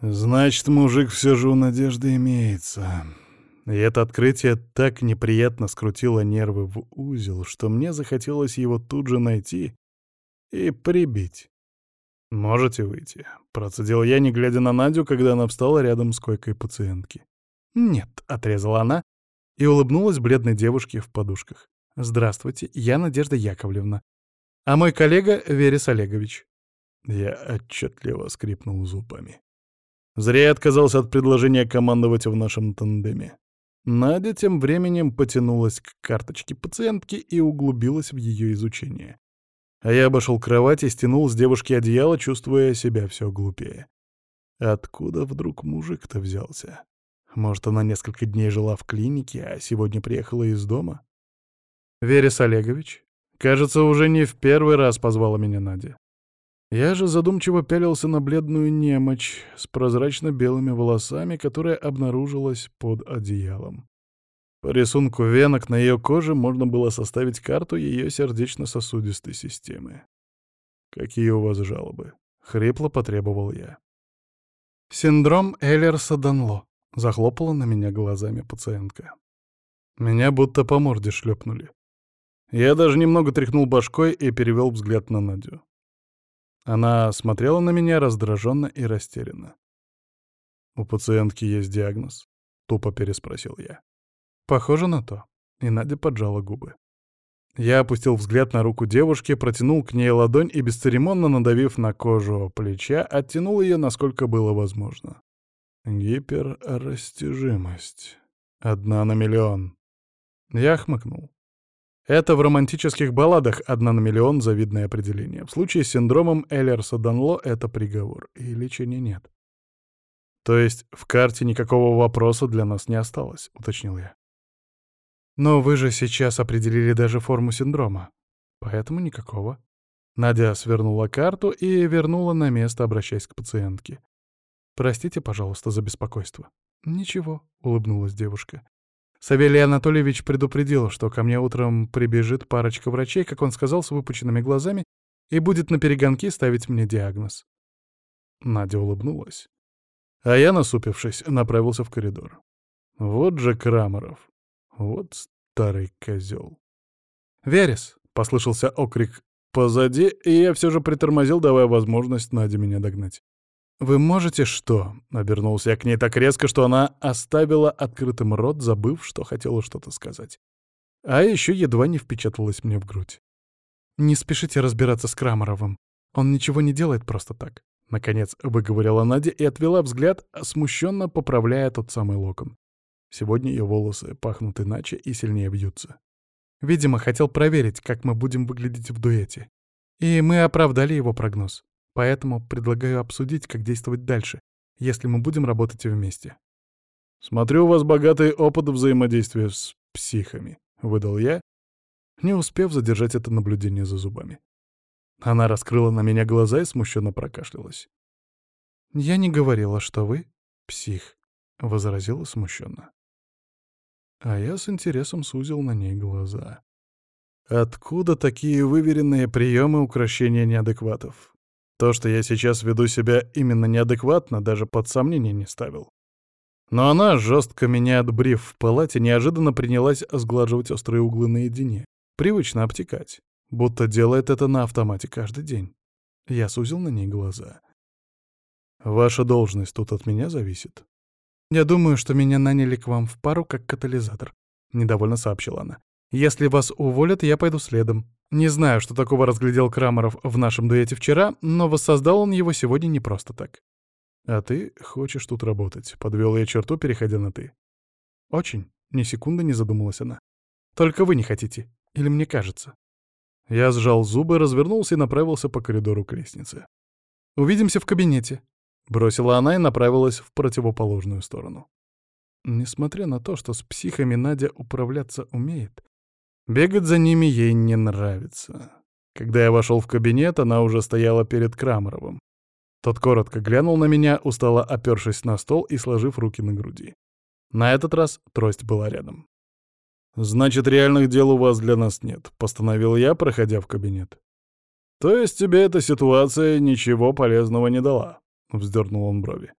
Значит, мужик все же у Надежды имеется. И это открытие так неприятно скрутило нервы в узел, что мне захотелось его тут же найти и прибить. «Можете выйти», — процедил я, не глядя на Надю, когда она встала рядом с койкой пациентки. «Нет», — отрезала она и улыбнулась бледной девушке в подушках. «Здравствуйте, я Надежда Яковлевна. А мой коллега Верес Олегович». Я отчетливо скрипнул зубами. Зря я отказался от предложения командовать в нашем тандеме. Надя тем временем потянулась к карточке пациентки и углубилась в ее изучение. А я обошел кровать и стянул с девушки одеяло, чувствуя себя все глупее. Откуда вдруг мужик-то взялся? Может, она несколько дней жила в клинике, а сегодня приехала из дома? Верес Олегович? Кажется, уже не в первый раз позвала меня Надя. Я же задумчиво пялился на бледную немочь с прозрачно-белыми волосами, которая обнаружилась под одеялом. По рисунку венок на ее коже можно было составить карту ее сердечно-сосудистой системы. «Какие у вас жалобы?» — хрипло потребовал я. «Синдром Эллерса-Данло», — захлопала на меня глазами пациентка. Меня будто по морде шлепнули. Я даже немного тряхнул башкой и перевел взгляд на Надю. Она смотрела на меня раздраженно и растерянно. «У пациентки есть диагноз?» — тупо переспросил я. «Похоже на то». И Надя поджала губы. Я опустил взгляд на руку девушки, протянул к ней ладонь и, бесцеремонно надавив на кожу плеча, оттянул ее, насколько было возможно. Гиперрастяжимость. Одна на миллион. Я хмыкнул. Это в романтических балладах «одна на миллион» — завидное определение. В случае с синдромом Эллерса-Данло это приговор, и лечения нет. «То есть в карте никакого вопроса для нас не осталось», — уточнил я. «Но вы же сейчас определили даже форму синдрома, поэтому никакого». Надя свернула карту и вернула на место, обращаясь к пациентке. «Простите, пожалуйста, за беспокойство». «Ничего», — улыбнулась девушка. Савелий Анатольевич предупредил, что ко мне утром прибежит парочка врачей, как он сказал, с выпученными глазами, и будет на перегонки ставить мне диагноз. Надя улыбнулась. А я, насупившись, направился в коридор. Вот же Крамаров. Вот старый козел. «Верес!» — послышался окрик позади, и я все же притормозил, давая возможность Наде меня догнать. «Вы можете что?» — обернулся я к ней так резко, что она оставила открытым рот, забыв, что хотела что-то сказать. А еще едва не впечаталась мне в грудь. «Не спешите разбираться с Крамаровым. Он ничего не делает просто так», — наконец выговорила Надя и отвела взгляд, смущенно поправляя тот самый локон. Сегодня ее волосы пахнут иначе и сильнее вьются. Видимо, хотел проверить, как мы будем выглядеть в дуэте. И мы оправдали его прогноз. Поэтому предлагаю обсудить, как действовать дальше, если мы будем работать вместе. «Смотрю, у вас богатый опыт взаимодействия с психами», — выдал я, не успев задержать это наблюдение за зубами. Она раскрыла на меня глаза и смущенно прокашлялась. «Я не говорила, что вы псих», — возразила смущенно. А я с интересом сузил на ней глаза. Откуда такие выверенные приемы укрощения неадекватов? То, что я сейчас веду себя именно неадекватно, даже под сомнение не ставил. Но она, жестко меня отбрив в палате, неожиданно принялась сглаживать острые углы наедине. Привычно обтекать. Будто делает это на автомате каждый день. Я сузил на ней глаза. «Ваша должность тут от меня зависит?» «Я думаю, что меня наняли к вам в пару как катализатор», — недовольно сообщила она. «Если вас уволят, я пойду следом. Не знаю, что такого разглядел Крамаров в нашем дуэте вчера, но воссоздал он его сегодня не просто так. «А ты хочешь тут работать?» — подвел я черту, переходя на «ты». «Очень», — ни секунды не задумалась она. «Только вы не хотите. Или мне кажется?» Я сжал зубы, развернулся и направился по коридору к лестнице. «Увидимся в кабинете», — бросила она и направилась в противоположную сторону. Несмотря на то, что с психами Надя управляться умеет, Бегать за ними ей не нравится. Когда я вошел в кабинет, она уже стояла перед Крамаровым. Тот коротко глянул на меня, устало опершись на стол и сложив руки на груди. На этот раз трость была рядом. «Значит, реальных дел у вас для нас нет», — постановил я, проходя в кабинет. «То есть тебе эта ситуация ничего полезного не дала?» — вздернул он брови.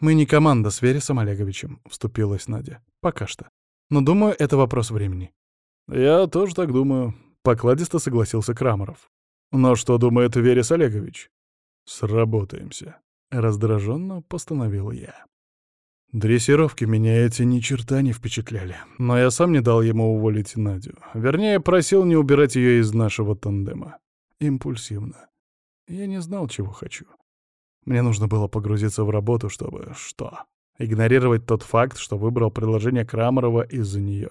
«Мы не команда с Вересом Олеговичем», — вступилась Надя. «Пока что. Но, думаю, это вопрос времени». «Я тоже так думаю», — покладисто согласился Крамаров. «Но что думает Верес Олегович?» «Сработаемся», — раздраженно постановил я. Дрессировки меня эти ни черта не впечатляли, но я сам не дал ему уволить Надю. Вернее, просил не убирать ее из нашего тандема. Импульсивно. Я не знал, чего хочу. Мне нужно было погрузиться в работу, чтобы... что? Игнорировать тот факт, что выбрал предложение Крамарова из-за нее.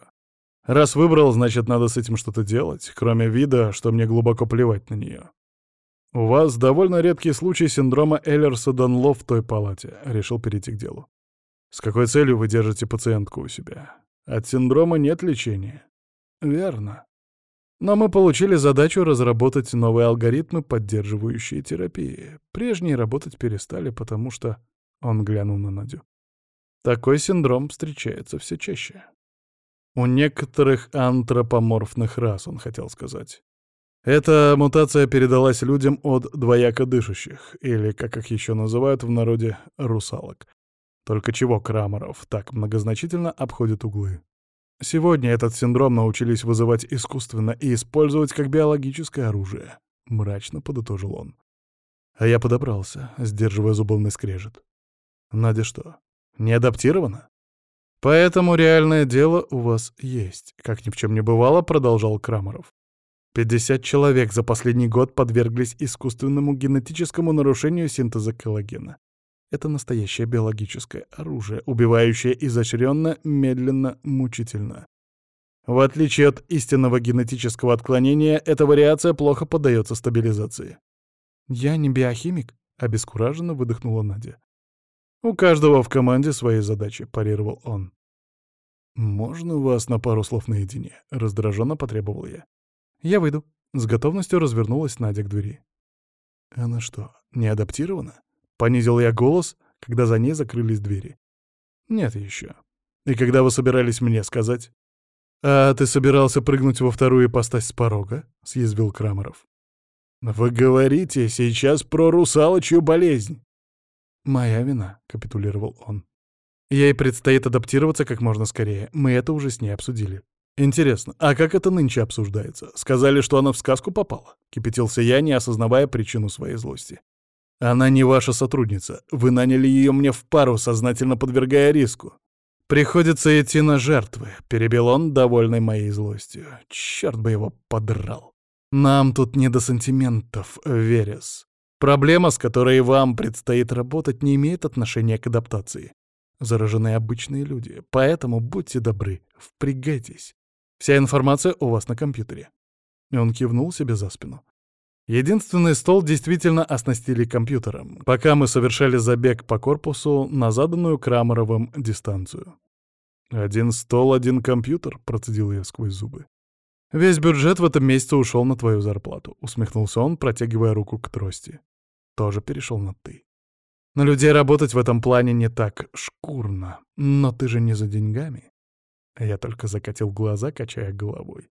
Раз выбрал, значит, надо с этим что-то делать, кроме вида, что мне глубоко плевать на нее. «У вас довольно редкий случай синдрома Эллерса-Данло в той палате», — решил перейти к делу. С какой целью вы держите пациентку у себя? От синдрома нет лечения. Верно. Но мы получили задачу разработать новые алгоритмы, поддерживающие терапии. Прежние работать перестали, потому что... Он глянул на Надю. Такой синдром встречается все чаще. У некоторых антропоморфных рас, он хотел сказать. Эта мутация передалась людям от двояко дышащих, или, как их еще называют в народе, русалок. Только чего Крамаров так многозначительно обходит углы? Сегодня этот синдром научились вызывать искусственно и использовать как биологическое оружие. Мрачно подытожил он. А я подобрался, сдерживая зубовный скрежет. Надя что, не адаптирована? Поэтому реальное дело у вас есть, как ни в чем не бывало, продолжал Крамаров. 50 человек за последний год подверглись искусственному генетическому нарушению синтеза коллагена. Это настоящее биологическое оружие, убивающее изощренно, медленно, мучительно. В отличие от истинного генетического отклонения, эта вариация плохо поддается стабилизации. «Я не биохимик», — обескураженно выдохнула Надя. «У каждого в команде свои задачи», — парировал он. «Можно вас на пару слов наедине?» — раздраженно потребовал я. «Я выйду». С готовностью развернулась Надя к двери. «Она что, не адаптирована?» Понизил я голос, когда за ней закрылись двери. Нет еще. И когда вы собирались мне сказать? А ты собирался прыгнуть во вторую ипостась с порога? Съязвил Крамаров. Вы говорите сейчас про русалочью болезнь. Моя вина, капитулировал он. Ей предстоит адаптироваться как можно скорее. Мы это уже с ней обсудили. Интересно, а как это нынче обсуждается? Сказали, что она в сказку попала? Кипятился я, не осознавая причину своей злости. Она не ваша сотрудница. Вы наняли ее мне в пару, сознательно подвергая риску. Приходится идти на жертвы, перебил он, довольный моей злостью. Черт бы его подрал. Нам тут не до сантиментов, Верес. Проблема, с которой вам предстоит работать, не имеет отношения к адаптации. Заражены обычные люди, поэтому будьте добры, впрягайтесь. Вся информация у вас на компьютере. И он кивнул себе за спину. Единственный стол действительно оснастили компьютером, пока мы совершали забег по корпусу на заданную Крамаровым дистанцию. «Один стол, один компьютер», — процедил я сквозь зубы. «Весь бюджет в этом месяце ушел на твою зарплату», — усмехнулся он, протягивая руку к трости. Тоже перешел на «ты». На людей работать в этом плане не так шкурно. Но ты же не за деньгами. Я только закатил глаза, качая головой.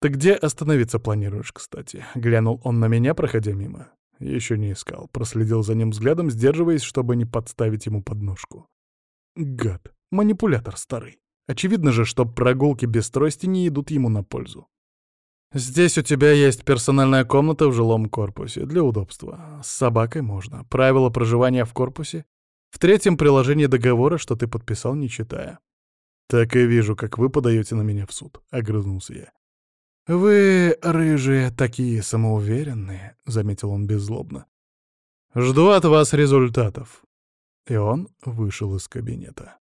«Ты где остановиться планируешь, кстати?» — глянул он на меня, проходя мимо. Еще не искал, проследил за ним взглядом, сдерживаясь, чтобы не подставить ему подножку. Гад, манипулятор старый. Очевидно же, что прогулки без трости не идут ему на пользу. «Здесь у тебя есть персональная комната в жилом корпусе, для удобства. С собакой можно. Правила проживания в корпусе. В третьем приложении договора, что ты подписал, не читая». «Так и вижу, как вы подаете на меня в суд», — огрызнулся я. «Вы, рыжие, такие самоуверенные», — заметил он беззлобно. «Жду от вас результатов». И он вышел из кабинета.